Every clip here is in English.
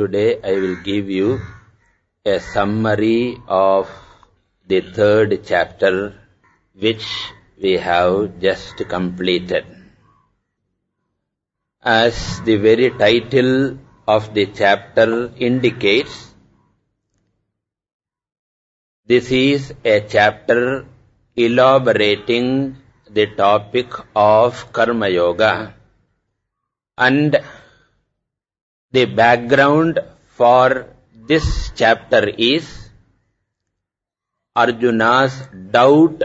Today I will give you a summary of the third chapter which we have just completed. As the very title of the chapter indicates, this is a chapter elaborating the topic of Karma Yoga and the background for this chapter is Arjuna's doubt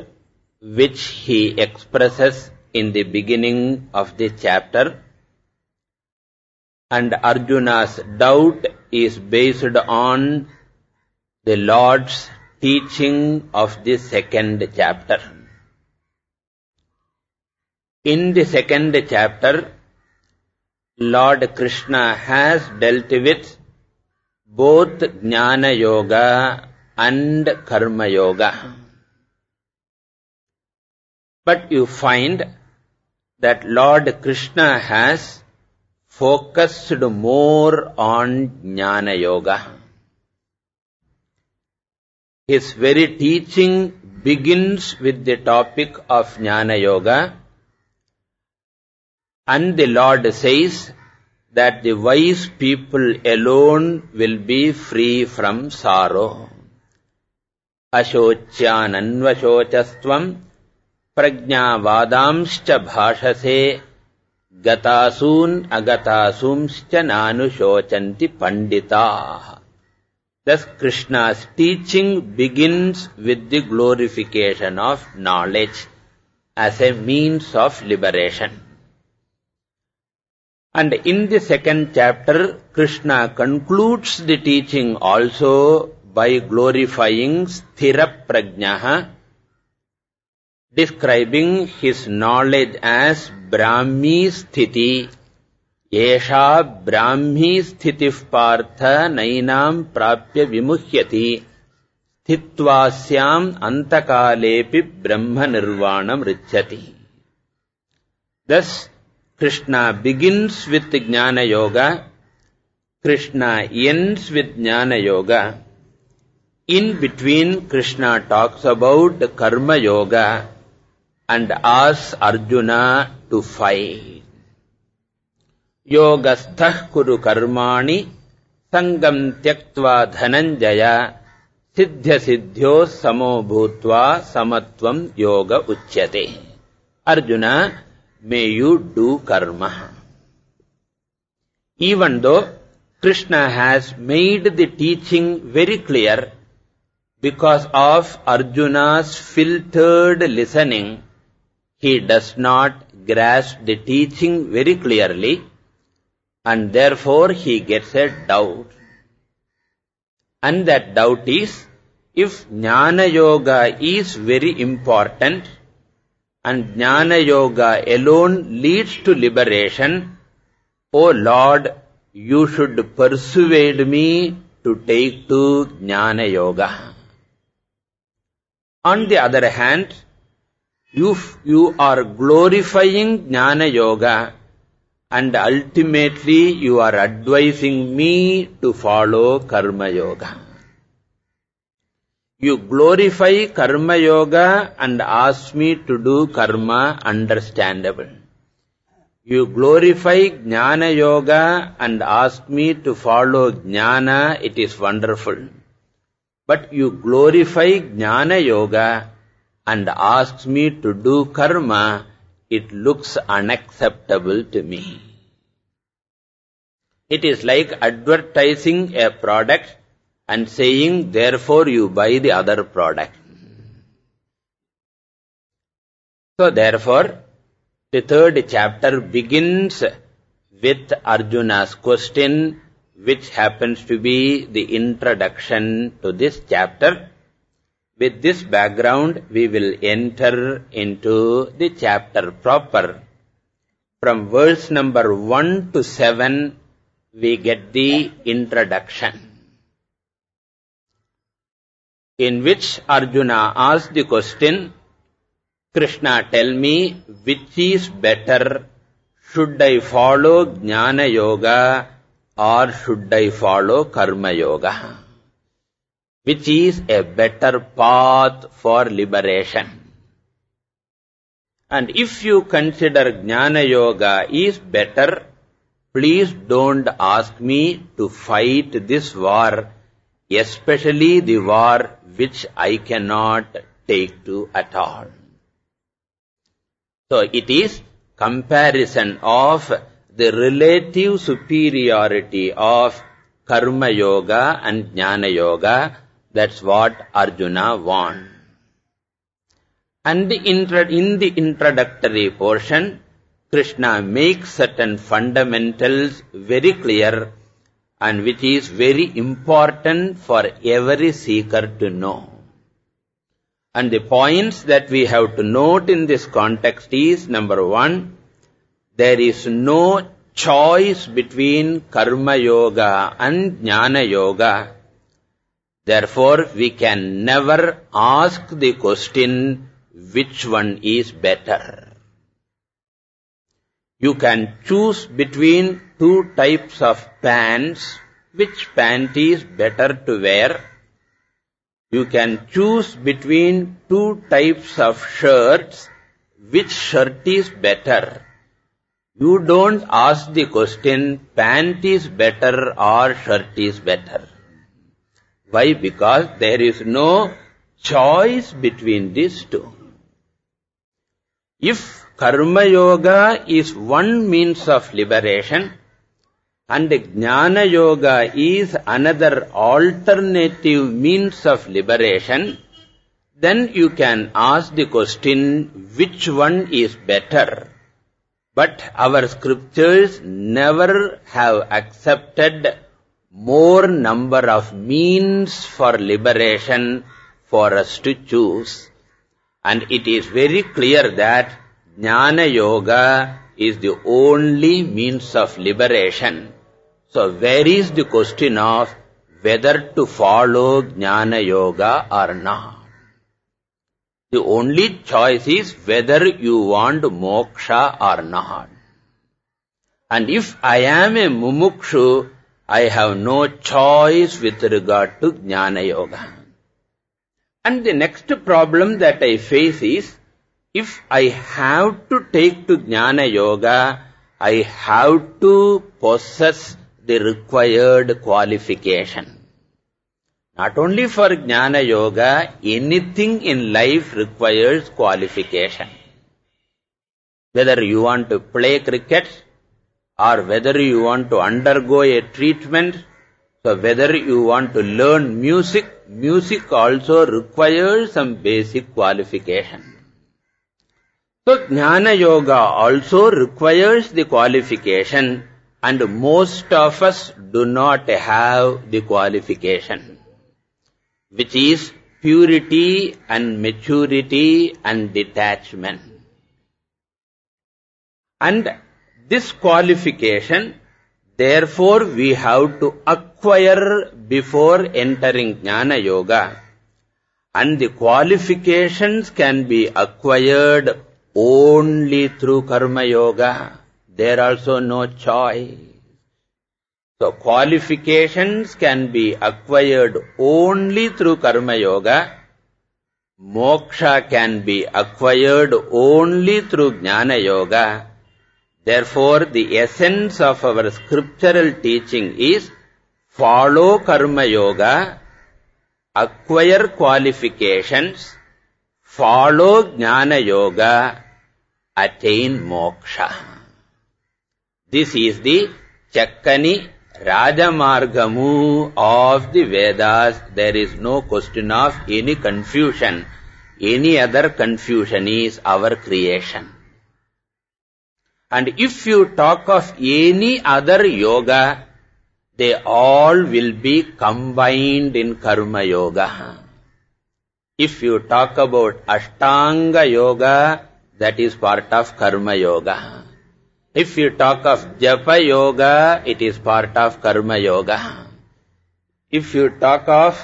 which he expresses in the beginning of the chapter and Arjuna's doubt is based on the Lord's teaching of the second chapter. In the second chapter, Lord Krishna has dealt with both Jnana Yoga and Karma Yoga. But you find that Lord Krishna has focused more on Jnana Yoga. His very teaching begins with the topic of Jnana Yoga and the Lord says that the wise people alone will be free from sorrow. Ashocyananvashocastvam prajnavadamscha bhashase gatasun agatasumscha nanushocanti pandita. Thus Krishna's teaching begins with the glorification of knowledge as a means of liberation. And in the second chapter, Krishna concludes the teaching also by glorifying Sthira Prajnaha, describing his knowledge as Brahmi Sthiti. Yesha Brahmi Sthitif Partha Nainam Prapya Vimuhyati Sthitvasyam Antakalepi Brahma Nirvanam Richati. Thus, Krishna begins with Jnana Yoga, Krishna ends with Jnana Yoga. In between, Krishna talks about Karma Yoga and asks Arjuna to fight. Yogastha kuru karmani sangam tyaktva dhananjaya siddhya samo bhutva samatvam yoga uchyate. Arjuna, may you do karma. Even though Krishna has made the teaching very clear, because of Arjuna's filtered listening, he does not grasp the teaching very clearly, and therefore he gets a doubt. And that doubt is, if Jnana Yoga is very important, and Jnana Yoga alone leads to liberation, O Lord, you should persuade me to take to Jnana Yoga. On the other hand, you, you are glorifying Jnana Yoga and ultimately you are advising me to follow Karma Yoga. You glorify karma yoga and ask me to do karma understandable. You glorify jnana yoga and ask me to follow jnana, it is wonderful. But you glorify jnana yoga and ask me to do karma, it looks unacceptable to me. It is like advertising a product and saying, therefore you buy the other product. So therefore, the third chapter begins with Arjuna's question, which happens to be the introduction to this chapter. With this background, we will enter into the chapter proper. From verse number 1 to 7, we get the introduction in which Arjuna asked the question, Krishna, tell me which is better, should I follow Jnana Yoga or should I follow Karma Yoga? Which is a better path for liberation? And if you consider Jnana Yoga is better, please don't ask me to fight this war, especially the war which I cannot take to at all. So it is comparison of the relative superiority of Karma Yoga and Jnana Yoga. That's what Arjuna wants. And in the introductory portion, Krishna makes certain fundamentals very clear and which is very important for every seeker to know. And the points that we have to note in this context is, number one, there is no choice between Karma Yoga and Jnana Yoga. Therefore, we can never ask the question, which one is better? You can choose between two types of pants, which pant is better to wear. You can choose between two types of shirts, which shirt is better. You don't ask the question, pant is better or shirt is better. Why? Because there is no choice between these two. If Karma Yoga is one means of liberation and Jnana Yoga is another alternative means of liberation, then you can ask the question, which one is better? But our scriptures never have accepted more number of means for liberation for us to choose. And it is very clear that Jnana Yoga is the only means of liberation. So where is the question of whether to follow Jnana Yoga or not? The only choice is whether you want moksha or not. And if I am a mumukshu, I have no choice with regard to Jnana Yoga. And the next problem that I face is, if I have to take to Jnana Yoga, I have to possess the required qualification. Not only for Jnana Yoga, anything in life requires qualification. Whether you want to play cricket or whether you want to undergo a treatment, so whether you want to learn music, music also requires some basic qualification. So Jnana Yoga also requires the qualification and most of us do not have the qualification which is purity and maturity and detachment. And this qualification, therefore we have to acquire before entering Jnana Yoga. And the qualifications can be acquired only through Karma Yoga. There also no choice. So qualifications can be acquired only through Karma Yoga. Moksha can be acquired only through Jnana Yoga. Therefore, the essence of our scriptural teaching is follow Karma Yoga, acquire qualifications, follow Jnana Yoga, attain moksha. This is the Chakkani Rajamargamu of the Vedas, there is no question of any confusion. Any other confusion is our creation. And if you talk of any other yoga, they all will be combined in Karma Yoga. If you talk about Ashtanga Yoga, that is part of Karma Yoga. If you talk of Japa Yoga, it is part of Karma Yoga. If you talk of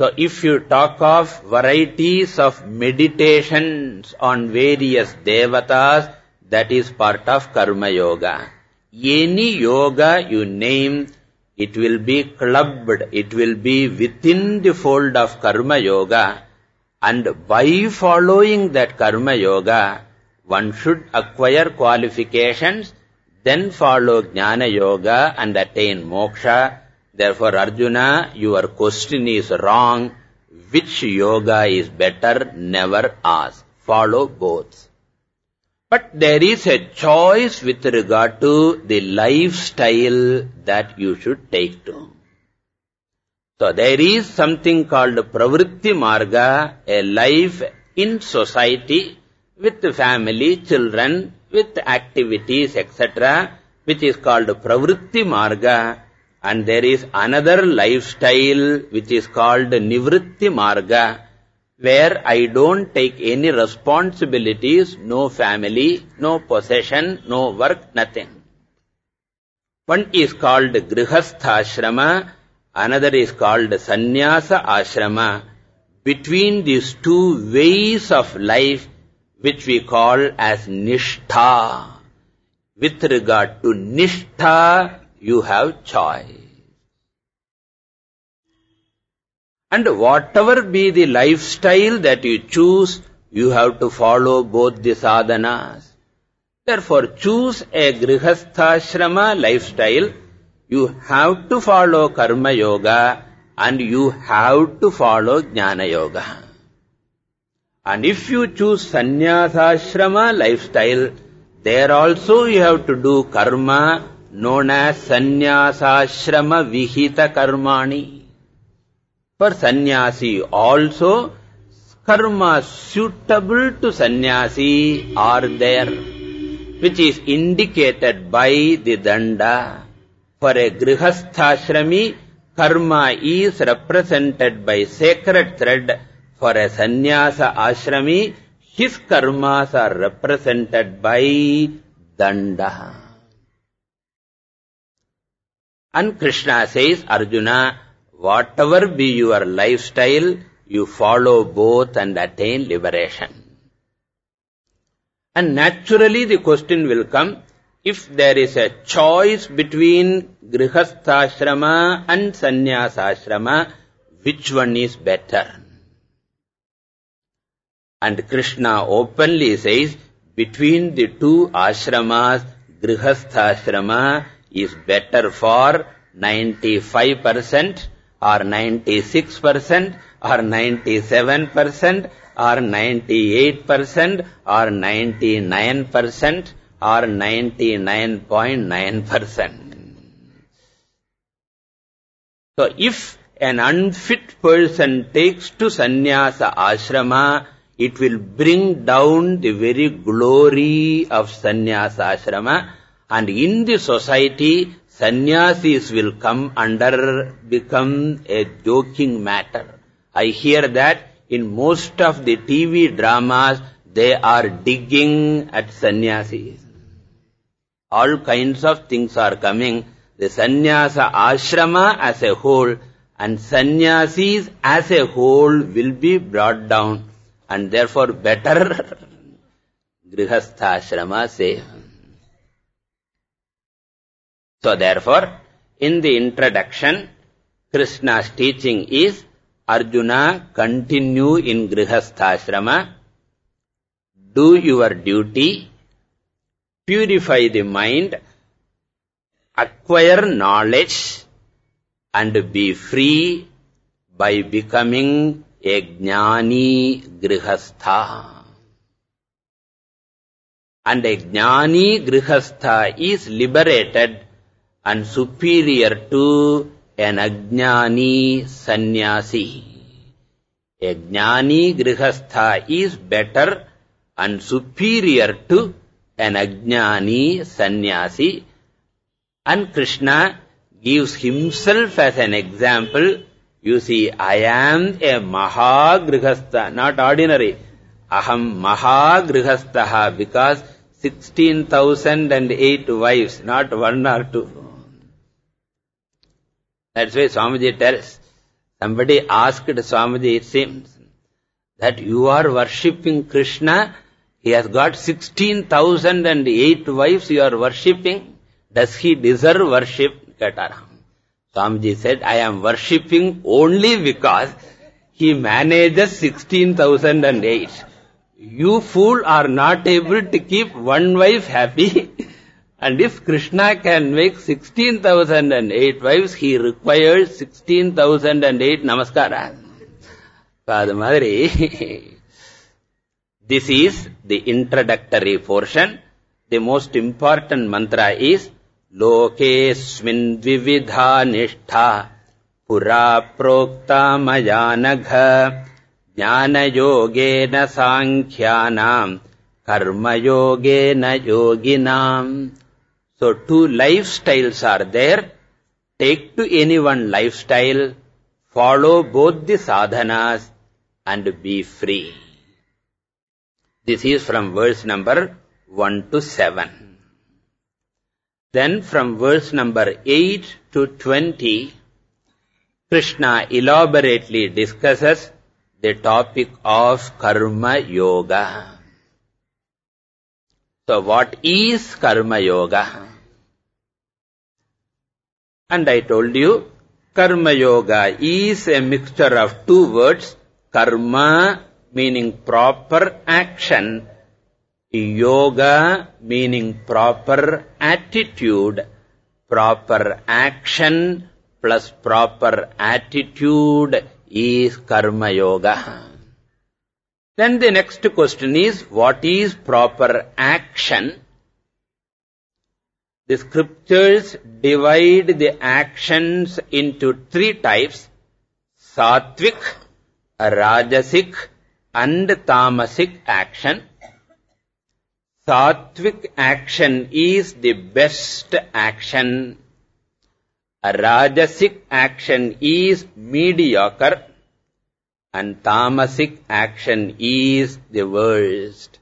so if you talk of varieties of meditations on various devatas, that is part of Karma Yoga. any yoga you name, it will be clubbed, it will be within the fold of karma yoga. And by following that karma yoga, one should acquire qualifications, then follow jnana yoga and attain moksha. Therefore, Arjuna, your question is wrong. Which yoga is better? Never ask. Follow both. But there is a choice with regard to the lifestyle that you should take to. So there is something called pravritti marga, a life in society with family, children, with activities, etc., which is called pravritti marga. And there is another lifestyle which is called nivritti marga, where I don't take any responsibilities, no family, no possession, no work, nothing. One is called grihastha ashrama, another is called sannyasa ashrama. Between these two ways of life, which we call as nishtha. With regard to nishtha, you have choice. And whatever be the lifestyle that you choose, you have to follow both the sadhanas. Therefore, choose a grihasthashrama lifestyle. You have to follow karma yoga and you have to follow jnana yoga. And if you choose sannyasashrama lifestyle, there also you have to do karma known as sannyasashrama vihita karmani. For sannyasi also, karma suitable to sannyasi are there, which is indicated by the danda. For a grihasthashrami, karma is represented by sacred thread. For a sannyasa ashrami, his karmas are represented by danda. And Krishna says, Arjuna, whatever be your lifestyle, you follow both and attain liberation. And naturally the question will come, if there is a choice between grihasthashrama and sannyasa ashrama, which one is better? And Krishna openly says, between the two ashramas, grihasthashrama is better for 95% or 96% or 97% or 98% or 99% or 99.9%. So if an unfit person takes to sannyasa ashrama, it will bring down the very glory of sannyasa ashrama and in the society sannyasis will come under, become a joking matter. I hear that in most of the TV dramas, they are digging at sannyasis. All kinds of things are coming. The sannyasa ashrama as a whole and sannyasis as a whole will be brought down and therefore better grihastha ashrama say. So therefore, in the introduction, Krishna's teaching is Arjuna, continue in Grihasthashrama, do your duty, purify the mind, acquire knowledge, and be free by becoming a jnani grihastha. And a jnani grihastha is liberated and superior to an ajnani sannyasi. A grihastha is better and superior to an ajnani sannyasi. And Krishna gives himself as an example. You see, I am a maha grihastha, not ordinary. Aham maha grihastaha because 16,008 wives, not one or two. That's why Swamiji tells, somebody asked Swamiji, it seems, that you are worshipping Krishna, he has got 16,008 wives you are worshipping. Does he deserve worship? Kataram. Swamiji said, I am worshipping only because he manages 16,008. You fool are not able to keep one wife happy. And if Krishna can make 16,008 wives, he requires 16,008 namaskara. Father Madri, this is the introductory portion. The most important mantra is लोकेऽस्मिन् निष्ठा। पुरा प्रोक्ता मया नघ ज्ञानयोगेन साङ्ख्यानाम्, कर्मयोगेन योगिनाम्। So two lifestyles are there take to any one lifestyle follow बोद्धि Sadhana and be free this is from words number one to seven Then from verse number 8 to 20, Krishna elaborately discusses the topic of Karma Yoga. So what is Karma Yoga? And I told you, Karma Yoga is a mixture of two words, Karma meaning proper action, Yoga meaning proper attitude, proper action plus proper attitude is Karma Yoga. Then the next question is, what is proper action? The scriptures divide the actions into three types, sattvic, rajasic and tamasic action. Sattvic action is the best action. Rajasic action is mediocre. And tamasic action is the worst.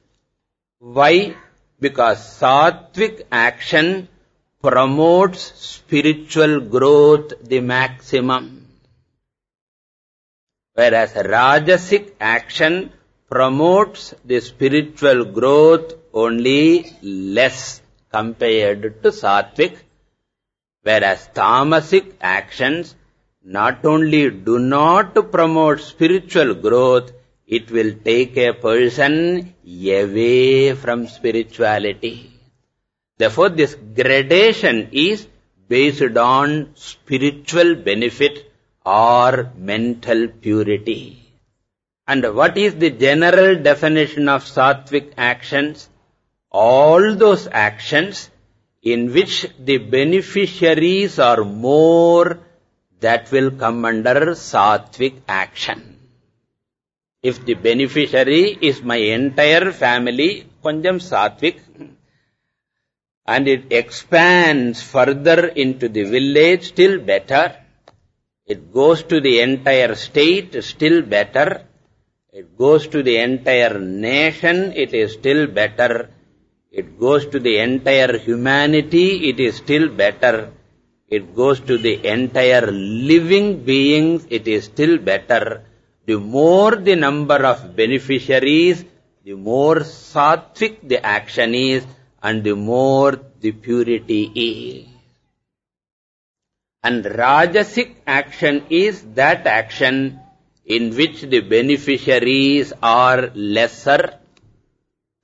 Why? Because sattvic action promotes spiritual growth the maximum. Whereas Rajasic action promotes the spiritual growth only less compared to Sattvic. Whereas Tamasic actions not only do not promote spiritual growth, it will take a person away from spirituality. Therefore, this gradation is based on spiritual benefit or mental purity. And what is the general definition of sattvic actions? All those actions in which the beneficiaries are more, that will come under sattvic action. If the beneficiary is my entire family, konjam sattvic, and it expands further into the village, still better. It goes to the entire state, still better. It goes to the entire nation, it is still better. It goes to the entire humanity, it is still better. It goes to the entire living beings, it is still better. The more the number of beneficiaries, the more sattvic the action is, and the more the purity is. And Rajasic action is that action in which the beneficiaries are lesser,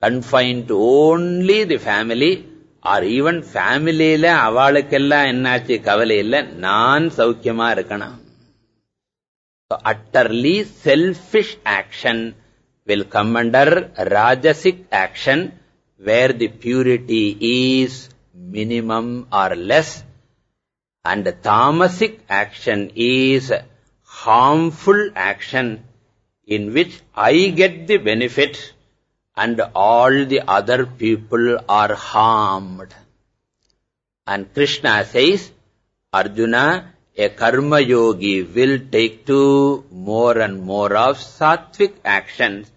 confined to only the family, or even avalukella ennachi kavale illa, nan saukyama irukana. So utterly selfish action will come under Rajasic action, where the purity is minimum or less and tamasic action is harmful action in which I get the benefit and all the other people are harmed. And Krishna says, Arjuna, a karma yogi will take to more and more of sattvic actions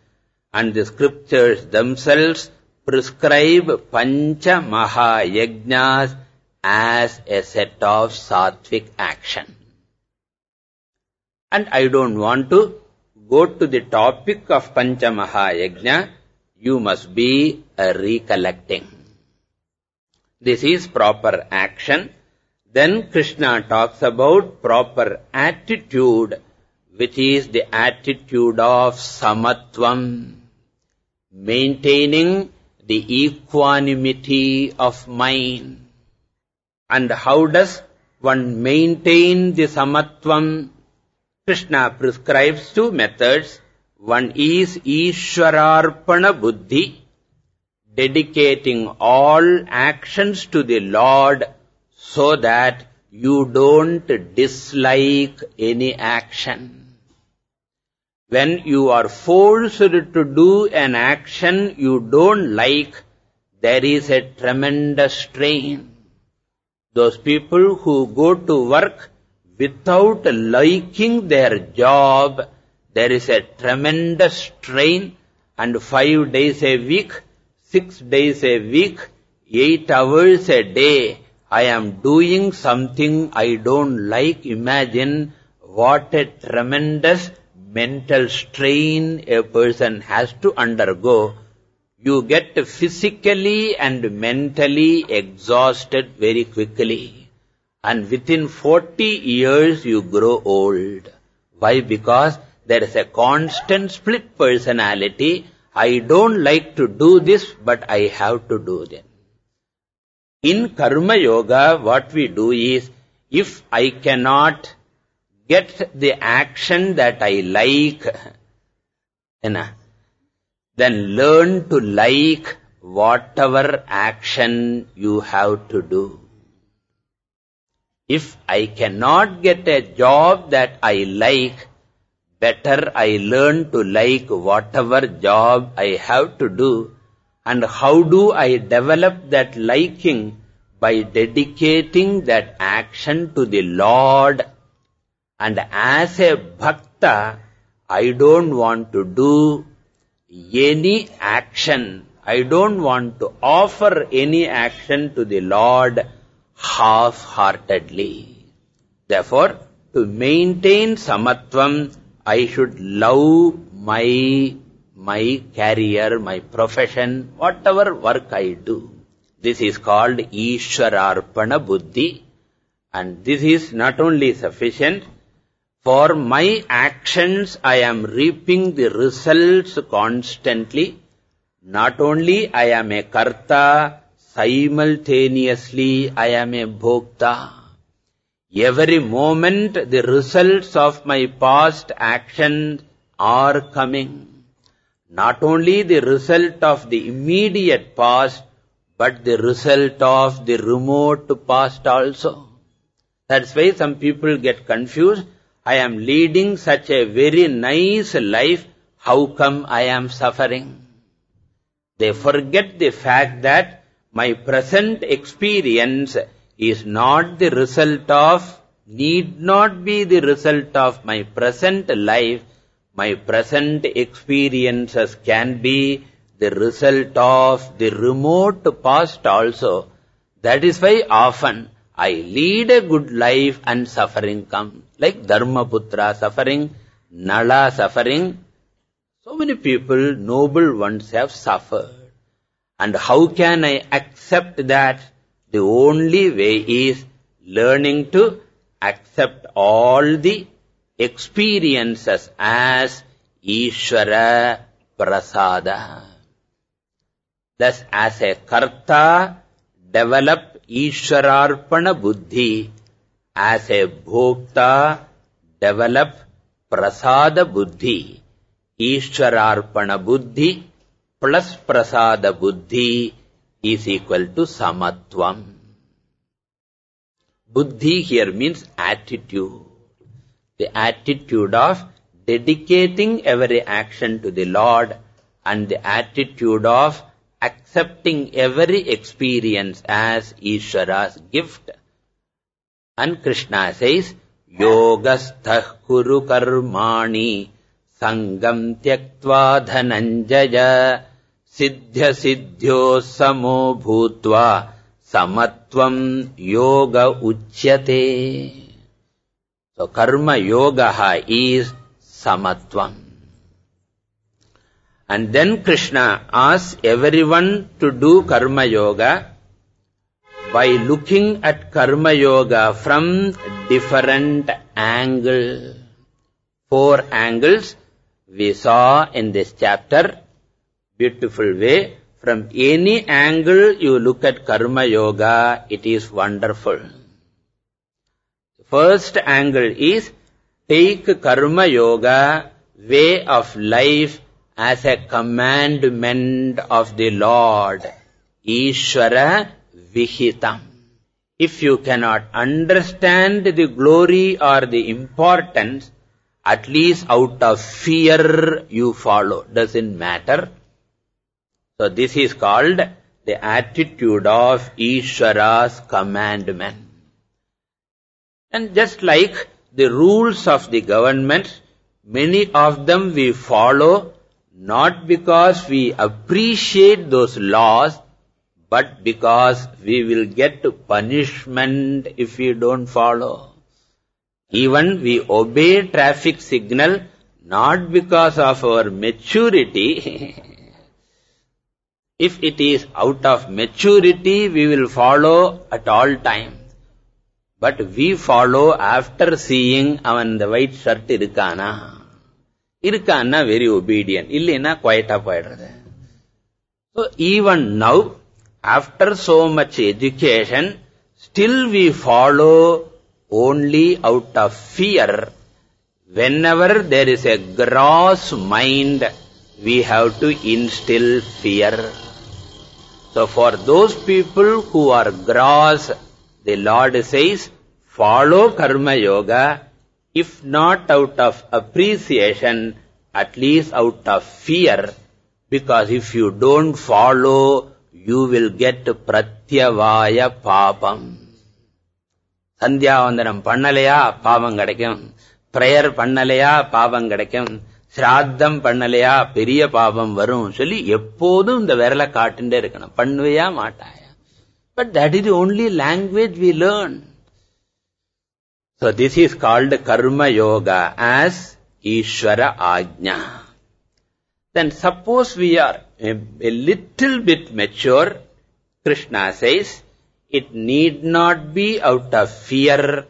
and the scriptures themselves prescribe Pancha Maha Yajnas as a set of sattvic action. And I don't want to go to the topic of Pancha Maha Yajna. You must be recollecting. This is proper action. Then Krishna talks about proper attitude, which is the attitude of samatvam, maintaining the equanimity of mind. And how does one maintain the samatvam? Krishna prescribes two methods. One is Ishwararpana Buddhi, dedicating all actions to the Lord so that you don't dislike any action. When you are forced to do an action you don't like, there is a tremendous strain. Those people who go to work without liking their job, there is a tremendous strain and five days a week six days a week, eight hours a day, I am doing something I don't like. Imagine what a tremendous mental strain a person has to undergo. You get physically and mentally exhausted very quickly. And within 40 years you grow old. Why? Because there is a constant split personality I don't like to do this, but I have to do it. In Karma Yoga, what we do is, if I cannot get the action that I like, then learn to like whatever action you have to do. If I cannot get a job that I like, better I learn to like whatever job I have to do. And how do I develop that liking? By dedicating that action to the Lord. And as a bhakta I don't want to do any action. I don't want to offer any action to the Lord half-heartedly. Therefore, to maintain samatvam, I should love my, my career, my profession, whatever work I do. This is called Ishwararpana Buddhi. And this is not only sufficient, for my actions I am reaping the results constantly. Not only I am a karta, simultaneously I am a bhokta. Every moment the results of my past actions are coming. Not only the result of the immediate past, but the result of the remote past also. That's why some people get confused. I am leading such a very nice life. How come I am suffering? They forget the fact that my present experience is not the result of, need not be the result of my present life. My present experiences can be the result of the remote past also. That is why often I lead a good life and suffering comes. Like Dharmaputra suffering, Nala suffering. So many people, noble ones have suffered. And how can I accept that? The only way is learning to accept all the experiences as Ishvara Prasada. Thus, as a Karta, develop Ishwararpana Buddhi. As a Bhokta, develop Prasada Buddhi. Ishwararpana Buddhi plus Prasada Buddhi is equal to samatvam. Buddhi here means attitude. The attitude of dedicating every action to the Lord and the attitude of accepting every experience as Ishvara's gift. And Krishna says, Yogastha kuru karmani sangam tyaktva dhananjaya सिद्ध्यसिद्ध्योः समो भूत्वा समत्वम् योग उच्यते So karma yoga is samatvam. And then Krishna asks everyone to do karma yoga. by looking at Karma Yoga from different angles. Four angles we saw in this chapter. Beautiful way. From any angle you look at Karma Yoga, it is wonderful. First angle is take Karma Yoga, way of life, as a commandment of the Lord. Ishvara Vihitam. If you cannot understand the glory or the importance, at least out of fear you follow. Doesn't matter. So this is called the attitude of Ishvara's commandment. And just like the rules of the government, many of them we follow not because we appreciate those laws, but because we will get punishment if we don't follow. Even we obey traffic signal not because of our maturity, If it is out of maturity, we will follow at all times. But we follow after seeing avan the white shirt irukana. Irukana very obedient. Illena quiet poidradhu. So even now, after so much education, still we follow only out of fear. Whenever there is a gross mind, we have to instill fear. So for those people who are gross, the Lord says, follow karma yoga, if not out of appreciation, at least out of fear, because if you don't follow, you will get pratyavaya papam. Sandhya vandanam pannalaya, papam kadakkyam. Prayer pannalaya, papam. சிராத்தம் பண்ணலையா பெரிய பாபம் வரும் சொல்லி எப்போதும் இந்த விரலை காட்டுண்டே இருக்கணும் பண்ணுவையா மாட்டாயா but that is only language we learn So this is called karma yoga as Ishvara Ajna. Then suppose we are a, a little bit mature, Krishna says, it need not be out of fear,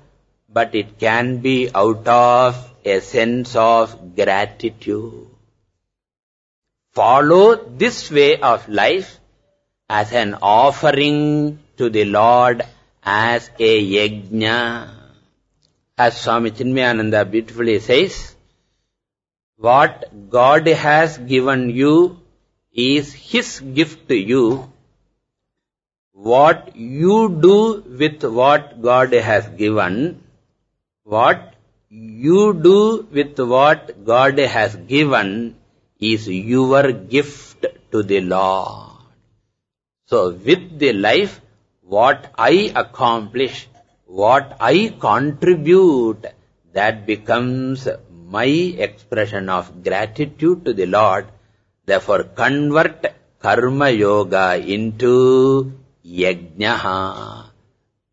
but it can be out of a sense of gratitude. Follow this way of life as an offering to the Lord as a yajna. As Swami Chinmayananda beautifully says, what God has given you is His gift to you. What you do with what God has given, what you do with what God has given is your gift to the Lord. So with the life, what I accomplish, what I contribute, that becomes my expression of gratitude to the Lord. Therefore, convert karma yoga into yajna.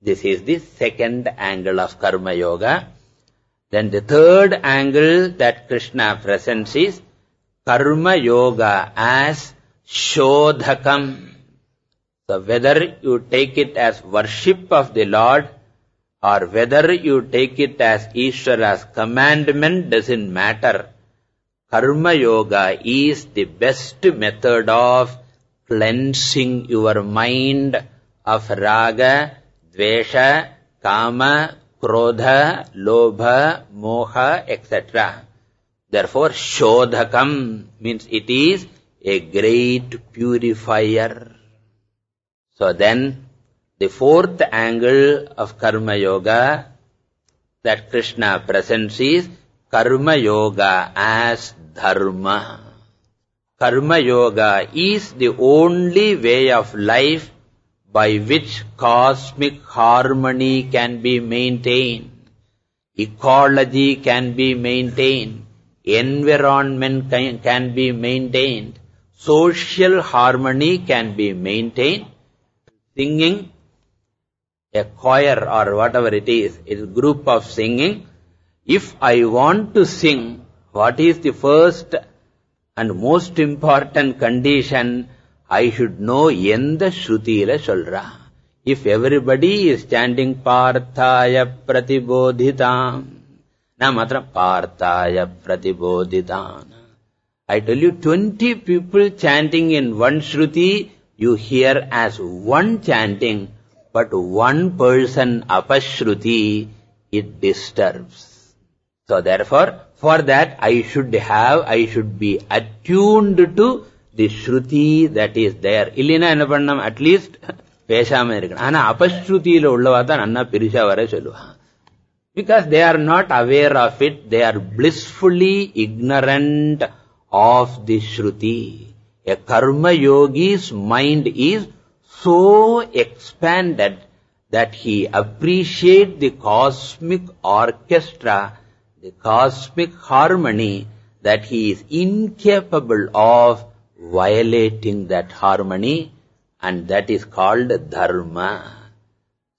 This is the second angle of karma yoga. Then the third angle that Krishna presents is Karma Yoga as Shodhakam. So whether you take it as worship of the Lord or whether you take it as Ishvara's commandment doesn't matter. Karma Yoga is the best method of cleansing your mind of raga, dvesha, kama, krodha, lobha, moha, etc. Therefore, shodhakam means it is a great purifier. So then, the fourth angle of Karma Yoga that Krishna presents is Karma Yoga as Dharma. Karma Yoga is the only way of life by which cosmic harmony can be maintained, ecology can be maintained, environment can, can be maintained, social harmony can be maintained. Singing, a choir or whatever it is, is a group of singing. If I want to sing, what is the first and most important condition I should know எந்த ஸ்ருதியில சொல்றா If everybody is chanting Parthaya Pratibodhitam, na matra Parthaya Pratibodhitam. I tell you, 20 people chanting in one Shruti, you hear as one chanting, but one person apashruti, it disturbs. So therefore, for that I should have, I should be attuned to the Shruti that is there. Illina enna pannam, at least பேசாம இருக்கணும் ஆனா அபஸ்ருதியில உள்ளவா தான் நன்னா பெருசா வர சொல்லுவான் because they are not aware of it they are blissfully ignorant of the shruti a karma yogi's mind is so expanded that he appreciates the cosmic orchestra the cosmic harmony that he is incapable of violating that harmony and that is called dharma.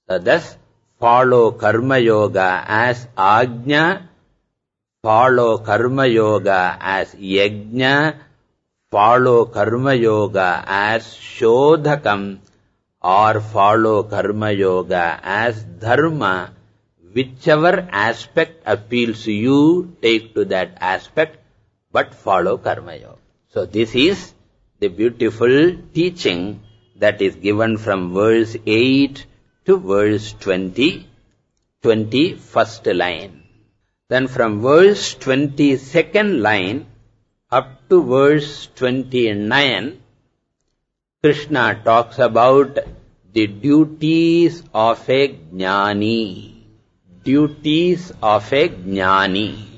So thus, follow karma yoga as ajna, follow karma yoga as yajna, follow karma yoga as shodhakam, or follow karma yoga as dharma, whichever aspect appeals you, take to that aspect, but follow karma yoga. So this is the beautiful teaching that is given from verse 8 to verse 20, 21st line. Then from verse 22nd line up to verse 29, Krishna talks about the duties of a jnani. Duties of a jnani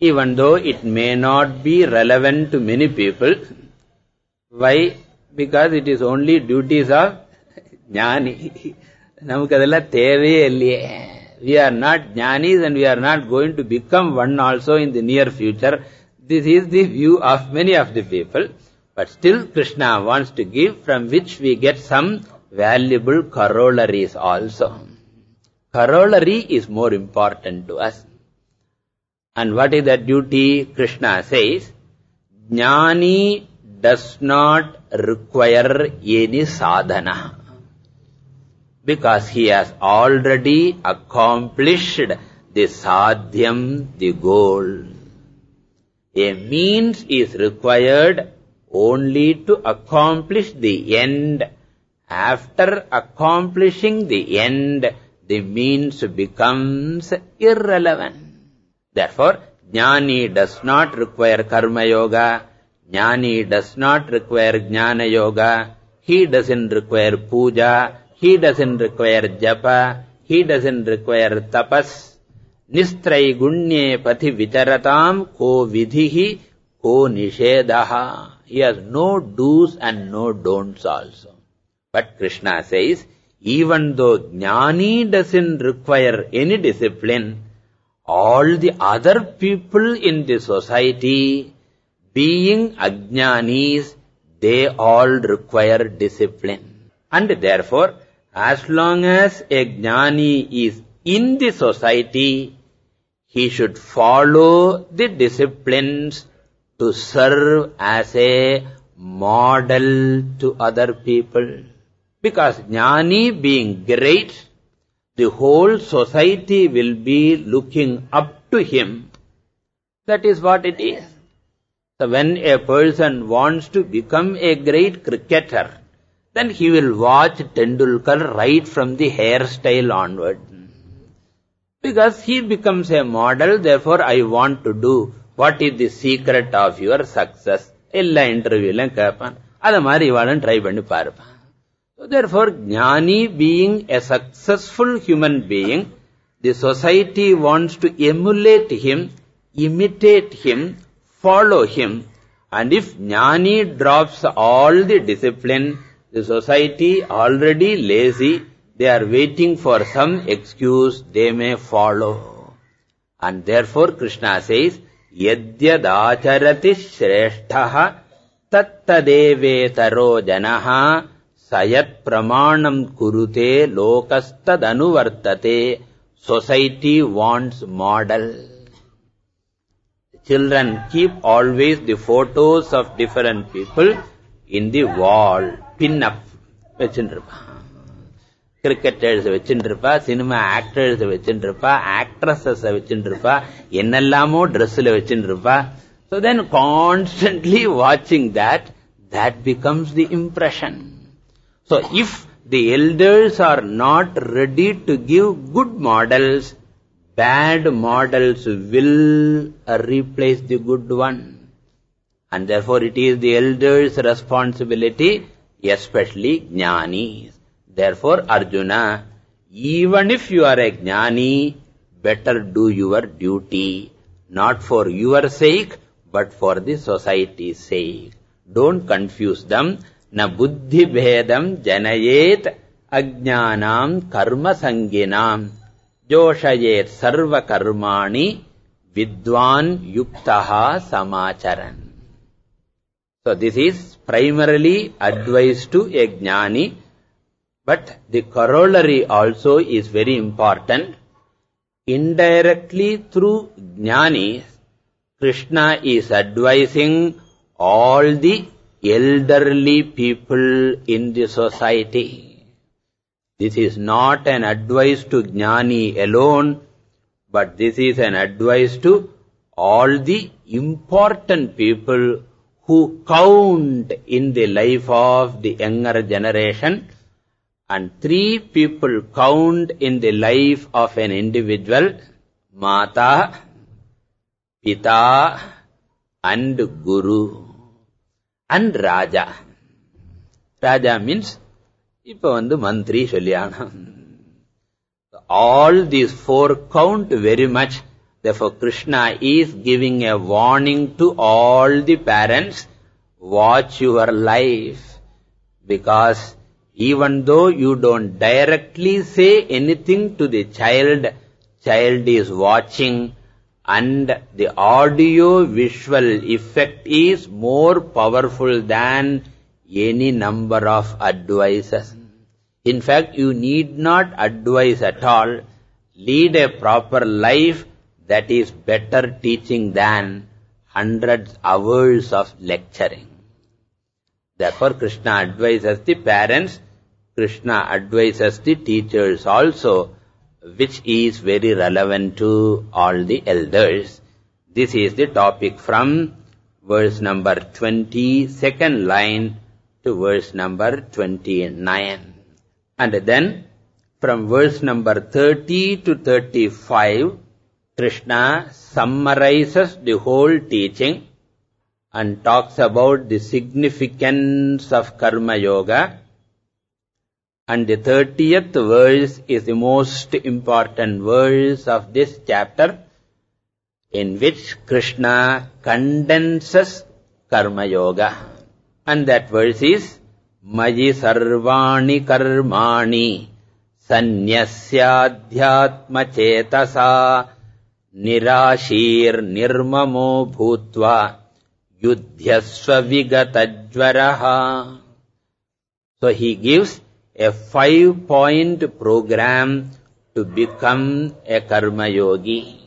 even though it may not be relevant to many people. Why? Because it is only duties of jnani. Namukadala teveye We are not jnanis and we are not going to become one also in the near future. This is the view of many of the people. But still Krishna wants to give from which we get some valuable corollaries also. Corollary is more important to us. And what is that duty? Krishna says, Jnani does not require any sadhana. Because he has already accomplished the sadhyam, the goal. A means is required only to accomplish the end. After accomplishing the end, the means becomes irrelevant. Therefore, jnani does not require karma yoga, Jnani does not require Jnana Yoga. He doesn't require Puja. He doesn't require Japa. He doesn't require Tapas. Nistrai Gunye Pati Vicharatam Ko Vidhihi Ko Nishedaha. He has no do's and no don'ts also. But Krishna says, even though Jnani doesn't require any discipline, all the other people in the society being ajnanis, they all require discipline. And therefore, as long as a jnani is in the society, he should follow the disciplines to serve as a model to other people. Because jnani being great, the whole society will be looking up to him. That is what it is. So when a person wants to become a great cricketer, then he will watch Tendulkar right from the hairstyle onward. Because he becomes a model, therefore I want to do what is the secret of your success. எல்லா இன்டர்வியூலையும் கேட்பான் அதை மாதிரி இவாளும் try பண்ணி பார்ப்பான் so therefore, Jnani being a successful human being, the society wants to emulate him, imitate him, follow him. And if Jnani drops all the discipline, the society already lazy, they are waiting for some excuse they may follow. And therefore Krishna says, Yadyadacharati shreshtaha tattadevetaro janaha sayat pramanam kurute lokastadanuvartate Society wants model. Children keep always the photos of different people in the wall, pin up. வச்சுருப்பான் cricketers வச்சுருப்பா cinema actors வச்சுருப்பா actresses வச்சுருப்பா என்னெல்லாமோ ட்ரெஸ்ல வச்சுருப்பா So then constantly watching that, that becomes the impression. So if the elders are not ready to give good models, bad models will uh, replace the good one. And therefore it is the elders' responsibility, especially jnanis. Therefore, Arjuna, even if you are a jnani, better do your duty, not for your sake, but for the society's sake. Don't confuse them. Na buddhi bhedam janayet ajnanam karma sanginam joshayet sarva karmani vidwan yuktaha samacharan. So this is primarily advice to a jnani, but the corollary also is very important. Indirectly through jnanis, Krishna is advising all the elderly people in the society. This is not an advice to Jnani alone, but this is an advice to all the important people who count in the life of the younger generation. And three people count in the life of an individual, Mata, Pita and Guru and Raja. Raja means, இப்ப வந்து மந்திரி சொல்லியான all these four count very much. Therefore, Krishna is giving a warning to all the parents, watch your life. Because even though you don't directly say anything to the child, child is watching and the audio-visual effect is more powerful than any number of advices. In fact, you need not advise at all. Lead a proper life that is better teaching than hundreds hours of lecturing. Therefore, Krishna advises the parents, Krishna advises the teachers also, which is very relevant to all the elders. This is the topic from verse number 20, second line to verse number 29. And then from verse number 30 to 35, Krishna summarizes the whole teaching and talks about the significance of Karma Yoga. And the 30th verse is the most important verse of this chapter in which Krishna condenses Karma Yoga. And that verse is मयि सर्वाणि कर्माणि सन्न्यस्याध्यात्मचेतसा निराशीर्निर्ममो भूत्वा युध्यस्व विगतज्वरः So he gives a five-point program to become a karma yogi.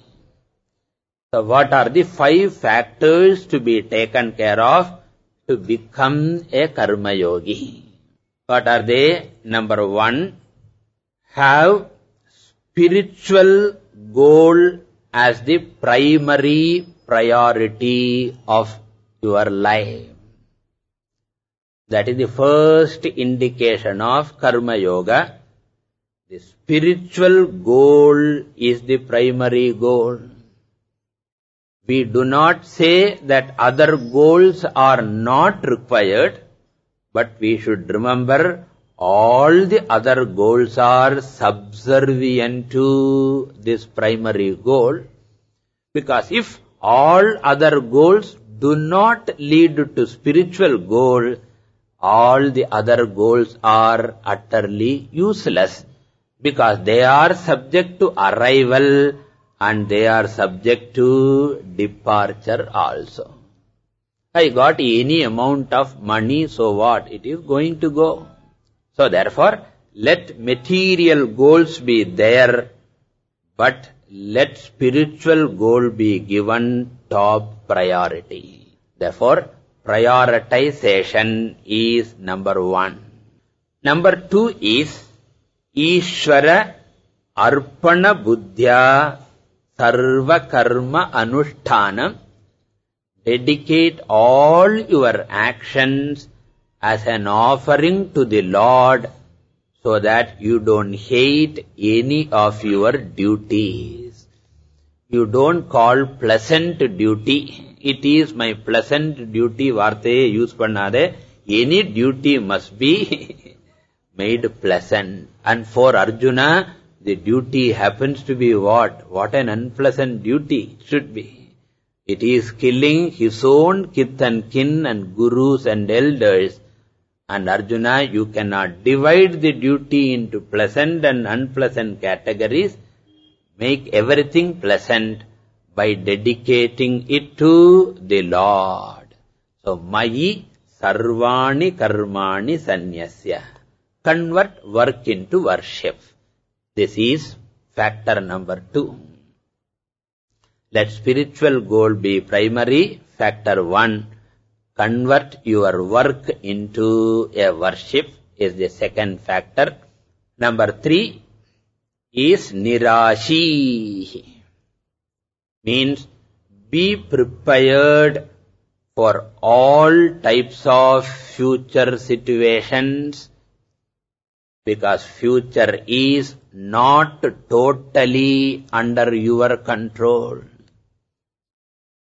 So what are the five factors to be taken care of to become a karma yogi. What are they? Number one, have spiritual goal as the primary priority of your life. That is the first indication of karma yoga. The spiritual goal is the primary goal. We do not say that other goals are not required, but we should remember all the other goals are subservient to this primary goal. Because if all other goals do not lead to spiritual goal, all the other goals are utterly useless. Because they are subject to arrival and they are subject to departure also. I got any amount of money, so what? It is going to go. So therefore, let material goals be there, but let spiritual goal be given top priority. Therefore, prioritization is number one. Number two is Ishvara Arpana Buddhya Sarva Karma Anushtanam. Dedicate all your actions as an offering to the Lord so that you don't hate any of your duties. You don't call pleasant duty. It is my pleasant duty, varte use pannade. Any duty must be made pleasant. And for Arjuna, the duty happens to be what? What an unpleasant duty should be. It is killing his own kith and kin and gurus and elders. And Arjuna, you cannot divide the duty into pleasant and unpleasant categories. Make everything pleasant by dedicating it to the Lord. So, Mayi Sarvani Karmani Sanyasya convert work into worship. This is factor number two. Let spiritual goal be primary. Factor one, convert your work into a worship is the second factor. Number three is nirashi. Means be prepared for all types of future situations because future is not totally under your control.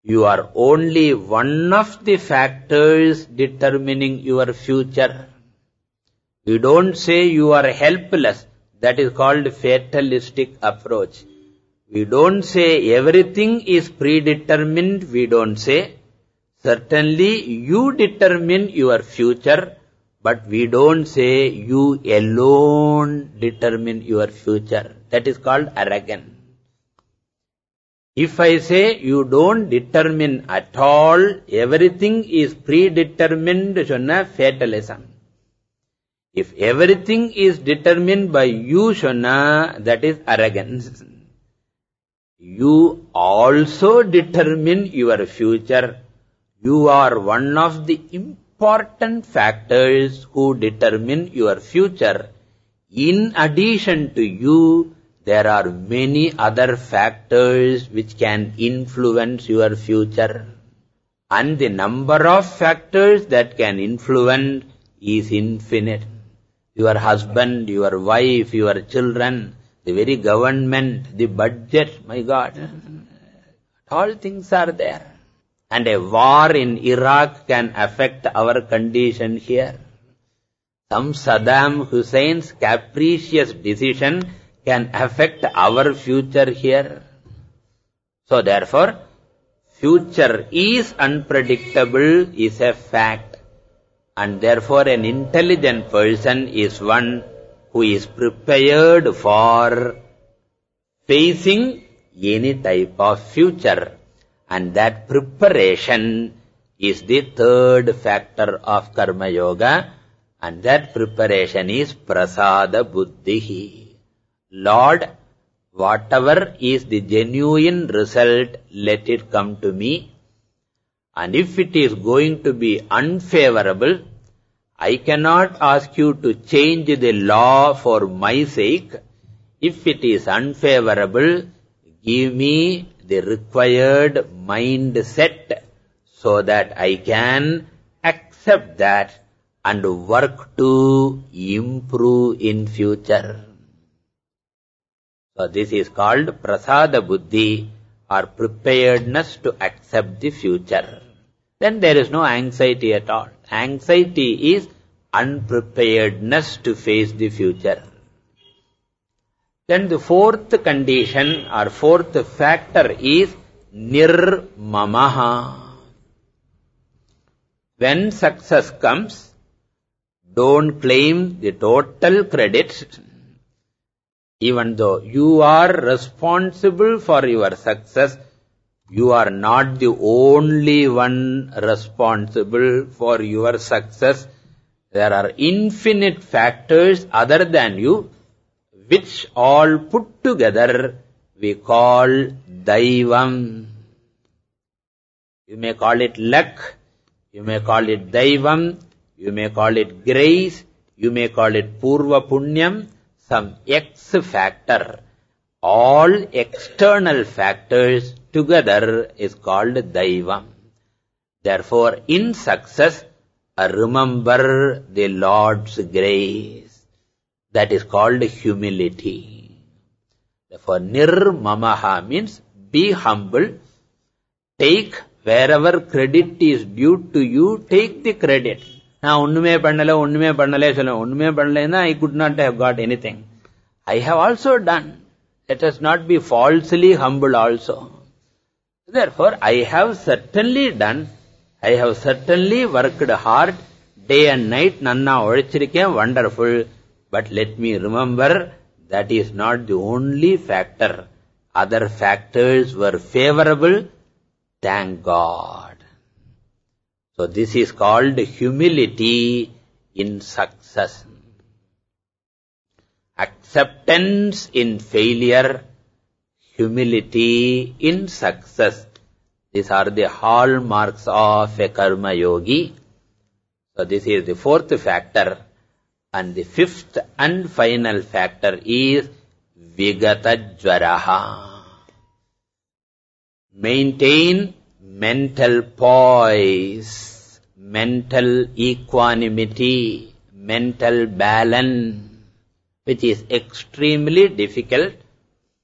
You are only one of the factors determining your future. You don't say you are helpless. That is called fatalistic approach. We don't say everything is predetermined. We don't say. Certainly you determine your future but we don't say you alone determine your future. That is called arrogance. If I say you don't determine at all, everything is predetermined, shonna fatalism. If everything is determined by you, shonna, that is arrogance. You also determine your future. You are one of the important factors who determine your future. In addition to you, there are many other factors which can influence your future. And the number of factors that can influence is infinite. Your husband, your wife, your children, the very government, the budget, my God. All things are there. And a war in Iraq can affect our condition here. Some Saddam Hussein's capricious decision can affect our future here. So therefore, future is unpredictable is a fact. And therefore an intelligent person is one who is prepared for facing any type of future. And that preparation is the third factor of Karma Yoga. And that preparation is Prasada Buddhihi. Lord, whatever is the genuine result, let it come to me. And if it is going to be unfavorable, I cannot ask you to change the law for my sake. If it is unfavorable, give me the required mindset so that I can accept that and work to improve in future. So this is called prasada buddhi or preparedness to accept the future. Then there is no anxiety at all. Anxiety is unpreparedness to face the future. Then the fourth condition or fourth factor is nirmamaha. When success comes, don't claim the total credit. Even though you are responsible for your success, you are not the only one responsible for your success. There are infinite factors other than you which all put together we call Daivam. You may call it luck, you may call it Daivam, you may call it grace, You may call it Purva Punyam, some X factor. All external factors together is called Daivam. Therefore, in success, uh, remember the Lord's grace. That is called humility. Therefore, nirmamaha means be humble. Take wherever credit is due to you, take the credit. Pannala, unnume pannale, unnume pannale, I could not have got anything. I have also done. Let us not be falsely humble also. Therefore, I have certainly done I have certainly worked hard, day and night, nanna odachirikken, wonderful. But let me remember, that is not the only factor. Other factors were favorable, thank God. So this is called humility in success. Acceptance in failure, humility in success. These are the hallmarks of a karma yogi. So this is the fourth factor. And the fifth and final factor is Vigata Jvaraha. Maintain mental poise, mental equanimity, mental balance, which is extremely difficult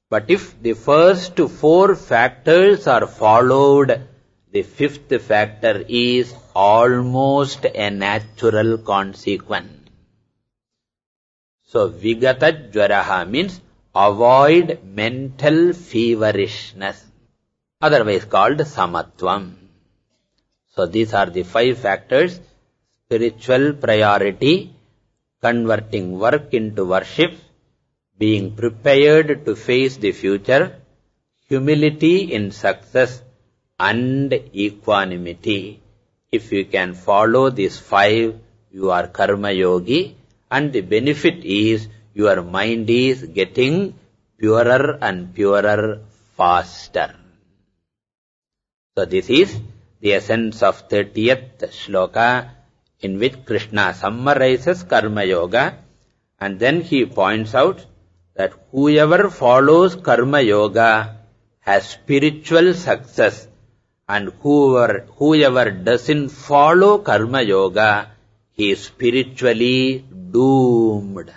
but if the first four factors are followed, the fifth factor is almost a natural consequence. So, Vigata Jvaraha means avoid mental feverishness, otherwise called Samatvam. So, these are the five factors, spiritual priority, converting work into worship, being prepared to face the future, humility in success, and equanimity. If you can follow these five, you are karma yogi, and the benefit is your mind is getting purer and purer faster. So this is the essence of 30th shloka in which Krishna summarizes karma yoga and then he points out that whoever follows karma yoga has spiritual success and whoever, whoever doesn't follow karma yoga he is spiritually doomed.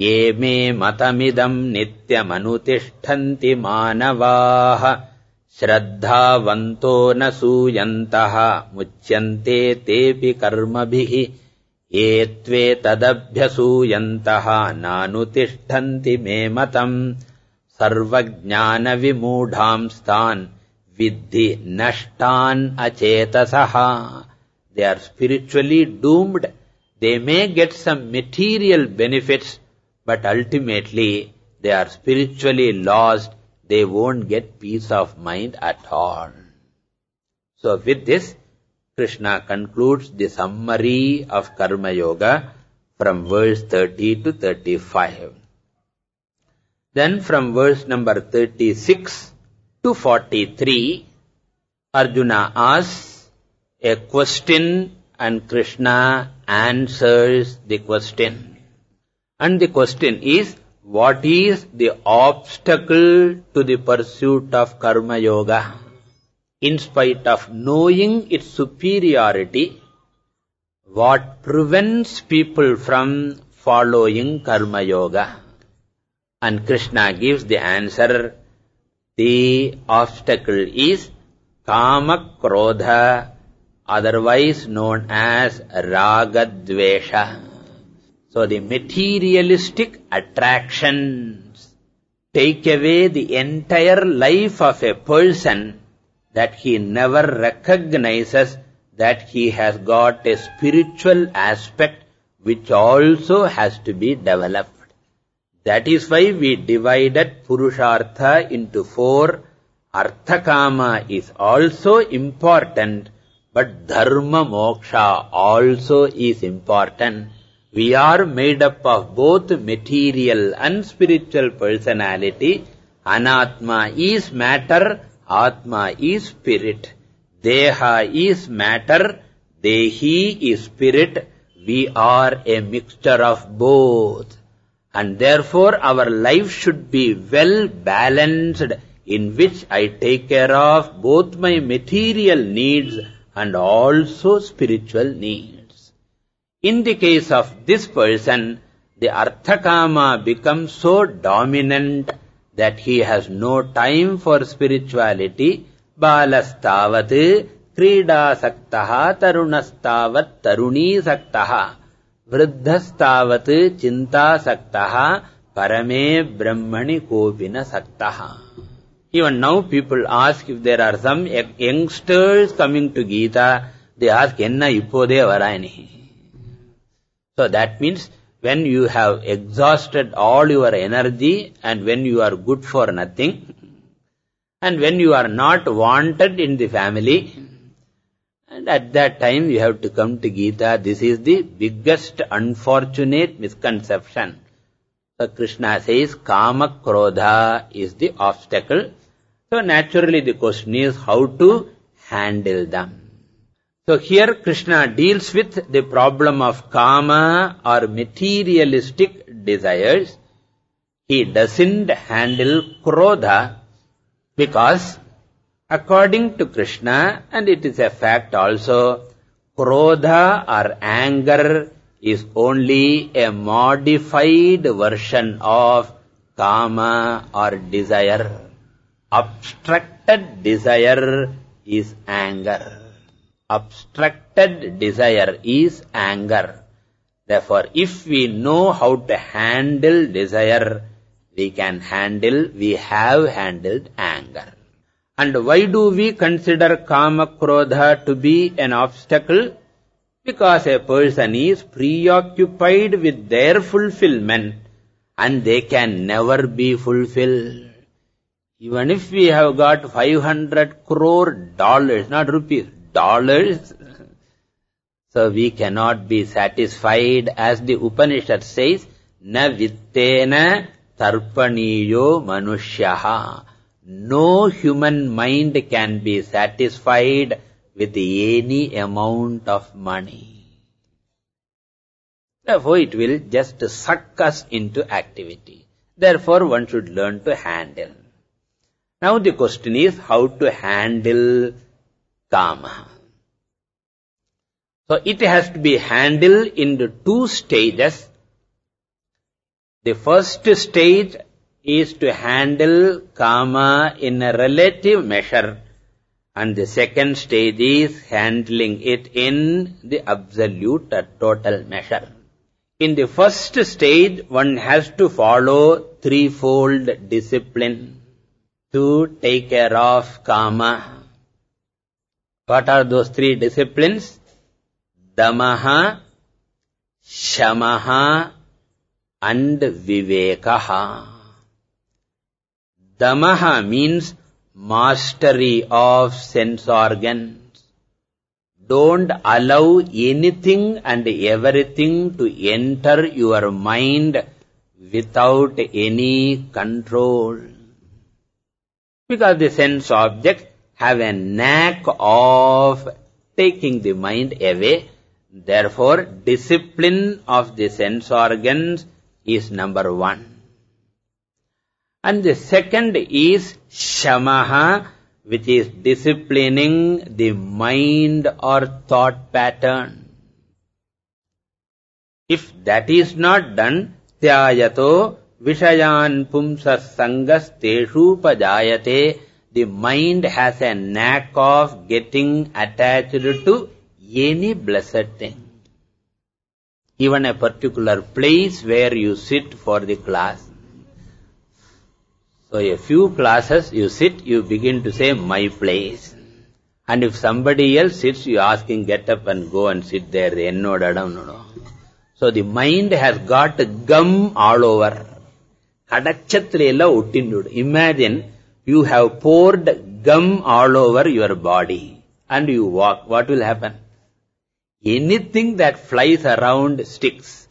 ये मे मतमिदम् नित्यमनुतिष्ठन्ति मानवाः श्रद्धावन्तो न सूयन्तः मुच्यन्ते तेऽपि कर्मभिः ये त्वे तदभ्यसूयन्तः नानुतिष्ठन्ति मे मतम् सर्वज्ञानविमूढांस्तान् विद्धि नष्टान् अचेतसः They are spiritually doomed. They may get some material benefits, but ultimately they are spiritually lost. They won't get peace of mind at all. So with this, Krishna concludes the summary of Karma Yoga from verse 30 to 35. Then from verse number 36 to 43, Arjuna asks a question and Krishna answers the question. And the question is, what is the obstacle to the pursuit of Karma Yoga? In spite of knowing its superiority, what prevents people from following karma yoga? And Krishna gives the answer, the obstacle is kama krodha, otherwise known as ragadvesha. So the materialistic attractions take away the entire life of a person that he never recognizes that he has got a spiritual aspect which also has to be developed. That is why we divided Purushartha into four. Arthakama is also important, but Dharma Moksha also is important. We are made up of both material and spiritual personality. Anatma is matter, Atma is spirit. Deha is matter. Dehi is spirit. we are a mixture of both. And therefore our life should be well balanced in which I take care of both my material needs and also spiritual needs. In the case of this person, the Arthakama becomes so dominant that he has no time for spirituality. Balastavat, Krida Saktaha, Tarunastavat, Taruni Saktaha, Vriddhastavat, Chinta Saktaha, Parame Brahmani Kopina Saktaha. Even now people ask if there are some youngsters coming to Gita, they ask, Enna ippode varani? So that means when you have exhausted all your energy and when you are good for nothing and when you are not wanted in the family and at that time you have to come to Gita. This is the biggest unfortunate misconception. So Krishna says Kama Krodha is the obstacle so naturally the question is how to handle them. So here Krishna deals with the problem of kama or materialistic desires. He doesn't handle krodha because according to Krishna, and it is a fact also, krodha or anger is only a modified version of kama or desire obstructed desire is anger. Obstructed desire is anger. Therefore, if we know how to handle desire, we can handle, we have handled anger. And why do we consider kama krodha to be an obstacle? Because a person is preoccupied with their fulfillment and they can never be fulfilled. Even if we have got 500 crore dollars, not rupees, dollars, so we cannot be satisfied as the Upanishad says, na vittena tarpaniyo manushyaha. No human mind can be satisfied with any amount of money. Therefore, it will just suck us into activity. Therefore, one should learn to handle. Now the question is how to handle kama. So it has to be handled in the two stages. The first stage is to handle kama in a relative measure and the second stage is handling it in the absolute or total measure. In the first stage, one has to follow threefold discipline to take care of kama. What are those three disciplines? Damaha, Shamaha and Vivekaha. Damaha means mastery of sense organs. Don't allow anything and everything to enter your mind without any control because the sense objects have a knack of taking the mind away. Therefore, discipline of the sense organs is number one. And the second is shamaha, which is disciplining the mind or thought pattern. If that is not done, dhyayato Vishayan pumsas sangas teshupajayate The mind has a knack of getting attached to any blessed thing. Even a particular place where you sit for the class. So a few classes you sit, you begin to say, my place. And if somebody else sits, you ask him, get up and go and sit there. So the mind has got gum all over. கடச்சத்துல எல்லாம் ஒட்டிண்டு imagine you have poured gum all over your body and you walk. What will happen? Anything that flies around sticks.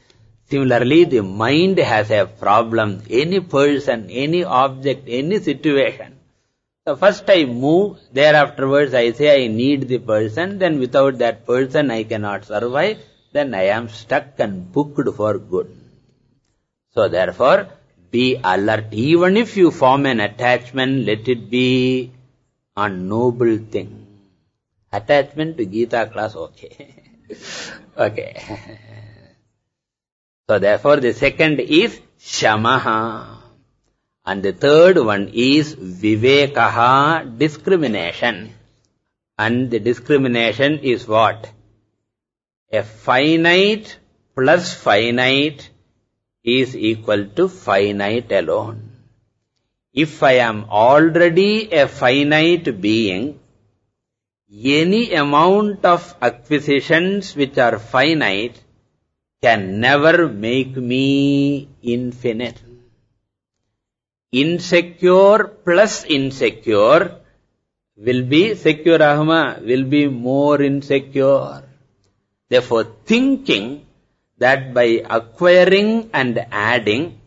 Similarly the mind has a problem. Any person any object any situation. So first I move, thereafterwards I say I need the person, then without that person I cannot survive. then I am stuck and booked for good. So therefore, be alert. Even if you form an attachment, let it be a noble thing. Attachment to Gita class, okay. okay. so therefore, the second is Shamaha. And the third one is Vivekaha, discrimination. And the discrimination is what? A finite plus finite is equal to finite alone. If I am already a finite being, any amount of acquisitions which are finite can never make me infinite. Insecure plus insecure will be secure Ahma, will be more insecure. Therefore, thinking that by acquiring and adding,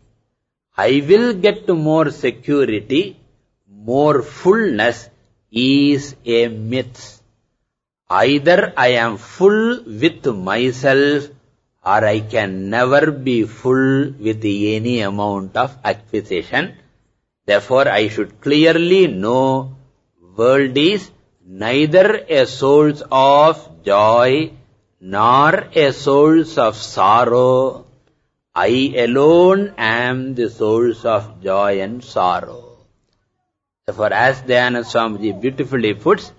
I will get more security, more fullness is a myth. Either I am full with myself or I can never be full with any amount of acquisition. Therefore, I should clearly know world is neither a source of joy nor a source of sorrow. I alone am the source of joy and sorrow. Therefore, as Dayanand Swamiji beautifully puts,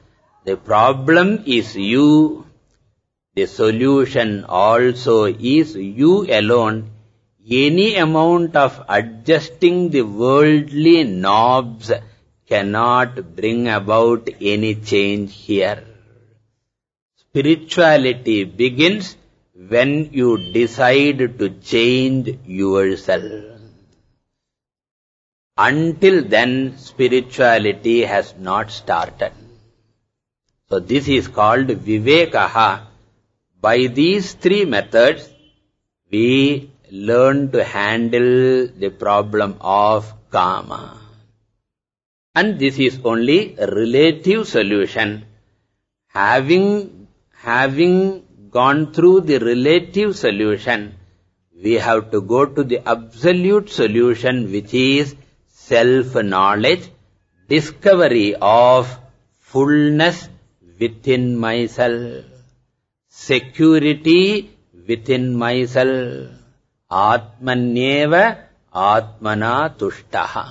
the problem is you. The solution also is you alone any amount of adjusting the worldly knobs cannot bring about any change here. Spirituality begins when you decide to change yourself. Until then, spirituality has not started. So this is called Vivekaha. By these three methods, we learn to handle the problem of karma. And this is only a relative solution. Having, having gone through the relative solution, we have to go to the absolute solution which is self-knowledge, discovery of fullness within myself, security within myself, Atmanyeva Atmana Tushtaha.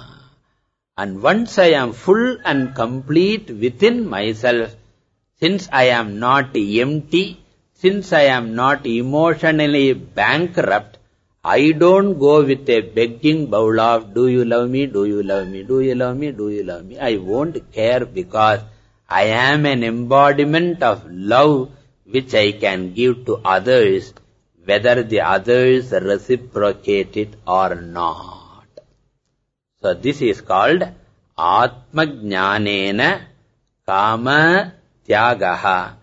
And once I am full and complete within myself, since I am not empty, since I am not emotionally bankrupt, I don't go with a begging bowl of, do you love me, do you love me, do you love me, do you love me. I won't care because I am an embodiment of love which I can give to others whether the others reciprocate it or not. So this is called Atma Jnanena Kama Tyagaha,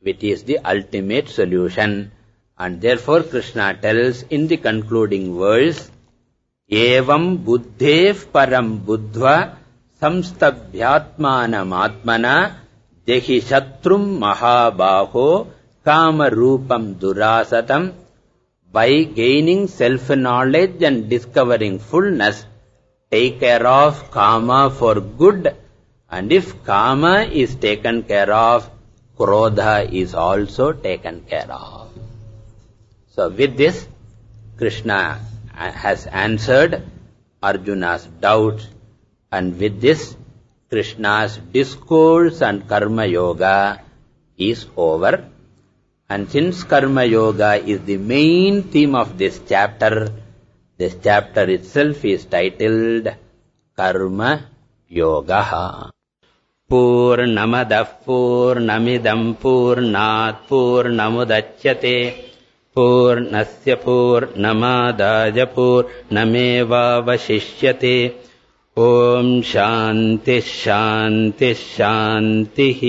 which is the ultimate solution. And therefore Krishna tells in the concluding verse, Evam buddhev param buddhva samstabhyatmanam atmana dehi shatrum mahabaho kama rupam durasatam by gaining self-knowledge and discovering fullness, take care of karma for good. And if karma is taken care of, krodha is also taken care of. So with this, Krishna has answered Arjuna's doubt. And with this, Krishna's discourse and karma yoga is over. And since Karma Yoga is the main theme of this chapter, this chapter itself is titled Karma Yoga. पूर्णमदः पूर्णमिदम् पूर्णात् पूर्णमुदच्यते। पूर्णस्य पूर्णमादाय पूर्णमेवावशिष्यते। ॐ शान्तिः शान्तिः शान्तिः।